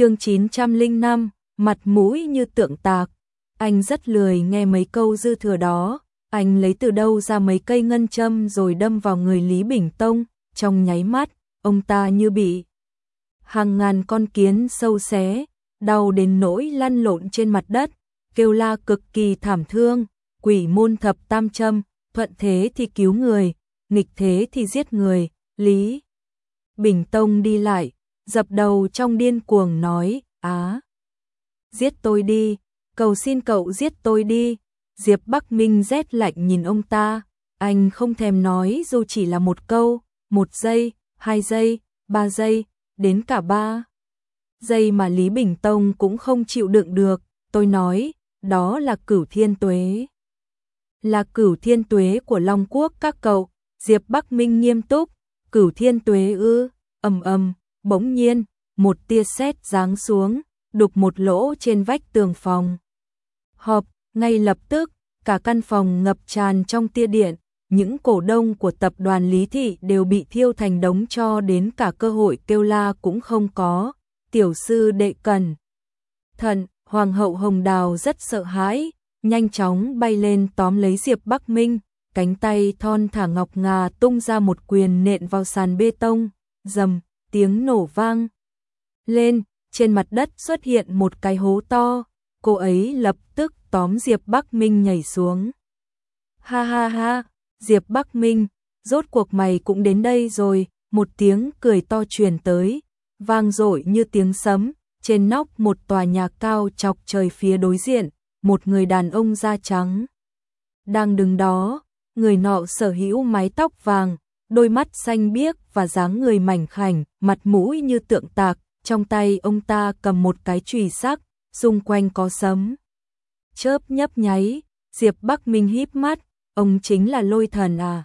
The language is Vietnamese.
chương 905, mặt mũi như tượng tạc. Anh rất lười nghe mấy câu dư thừa đó, anh lấy từ đâu ra mấy cây ngân châm rồi đâm vào người Lý Bình Tông, trong nháy mắt, ông ta như bị hàng ngàn con kiến sâu xé, đau đến nỗi lăn lộn trên mặt đất, kêu la cực kỳ thảm thương, quỷ môn thập tam châm, thuận thế thì cứu người, nghịch thế thì giết người, Lý Bình Tông đi lại, dập đầu trong điên cuồng nói, á, giết tôi đi, cầu xin cậu giết tôi đi. Diệp Bắc Minh rét lạnh nhìn ông ta, anh không thèm nói dù chỉ là một câu, một giây, hai giây, ba giây, đến cả ba giây mà Lý Bình Tông cũng không chịu đựng được, tôi nói, đó là cửu thiên tuế. Là cửu thiên tuế của Long Quốc các cậu, Diệp Bắc Minh nghiêm túc, cửu thiên tuế ư, ầm ầm, bỗng nhiên, một tia sét giáng xuống, đục một lỗ trên vách tường phòng. Họp, ngay lập tức, cả căn phòng ngập tràn trong tia điện, những cổ đông của tập đoàn Lý Thị đều bị thiêu thành đống cho đến cả cơ hội kêu la cũng không có. Tiểu sư đệ cần. Thần, Hoàng hậu Hồng Đào rất sợ hãi, nhanh chóng bay lên tóm lấy Diệp Bắc Minh, cánh tay thon thả ngọc ngà tung ra một quyền nện vào sàn bê tông, dầm, tiếng nổ vang. Lên, trên mặt đất xuất hiện một cái hố to, cô ấy lập tức tóm Diệp Bắc Minh nhảy xuống. Ha ha ha, Diệp Bắc Minh, rốt cuộc mày cũng đến đây rồi, một tiếng cười to truyền tới, vang dội như tiếng sấm, trên nóc một tòa nhà cao chọc trời phía đối diện, một người đàn ông da trắng. Đang đứng đó, người nọ sở hữu mái tóc vàng, đôi mắt xanh biếc và dáng người mảnh khảnh, mặt mũi như tượng tạc, trong tay ông ta cầm một cái chùy sắc, xung quanh có sấm. Chớp nhấp nháy, Diệp Bắc Minh híp mắt, ông chính là lôi thần à.